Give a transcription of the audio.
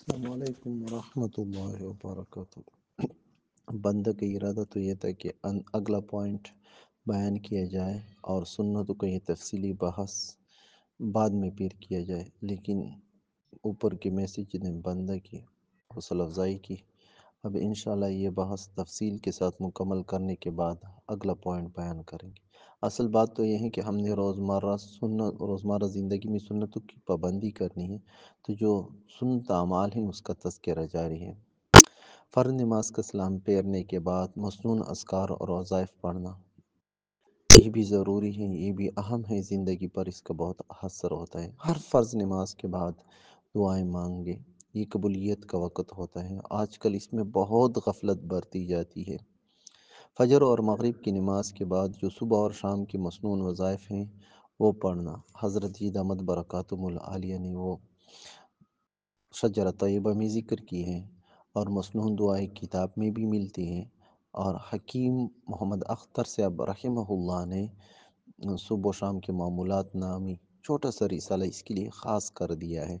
السلام علیکم ورحمۃ اللہ وبرکاتہ۔ بندہ کا ارادہ تو یہ تھا کہ اگلا پوائنٹ بیان کیا جائے اور سنتوں کا یہ تفصیلی بحث بعد میں پیر کیا جائے، لیکن اوپر کے میسیج نے بندہ کی حوصلہ افزائی کی۔ اب انشاءاللہ یہ بحث تفصیل کے ساتھ مکمل کرنے کے بعد اگلا پوائنٹ بیان کریں گے۔ اصل بات تو یہ ہے کہ ہم نے روزمرہ سنت، روزمرہ زندگی میں سنتوں کی پابندی کرنی ہے، تو جو سنت اعمال ہیں اس کا تذکرہ جاری ہے۔ فرض نماز کا سلام پھیرنے کے بعد مصنون اذکار اور وظائف پڑھنا۔ یہ بھی ضروری ہے، یہ بھی اہم ہے، زندگی پر اس کا بہت اثر ہوتا ہے۔ ہر فرض نماز کے بعد دعائیں مانگے، یہ قبولیت کا وقت ہوتا ہے۔ آج کل اس میں بہت غفلت برتی جاتی ہے۔ فجر اور مغرب کی نماز کے بعد جو صبح اور شام کی مصنون وظائف ہیں، وہ پڑھنا۔ حضرت جید احمد برکاتم العالیہ نے وہ شجر طیبہ میں ذکر کی ہیں اور مصنون دعائیں کتاب میں بھی ملتی ہیں اور حکیم محمد اختر سے اب رحمہ اللہ نے صبح و شام کے معمولات نامی چھوٹا سا رسالہ اس کے لیے خاص کر دیا ہے۔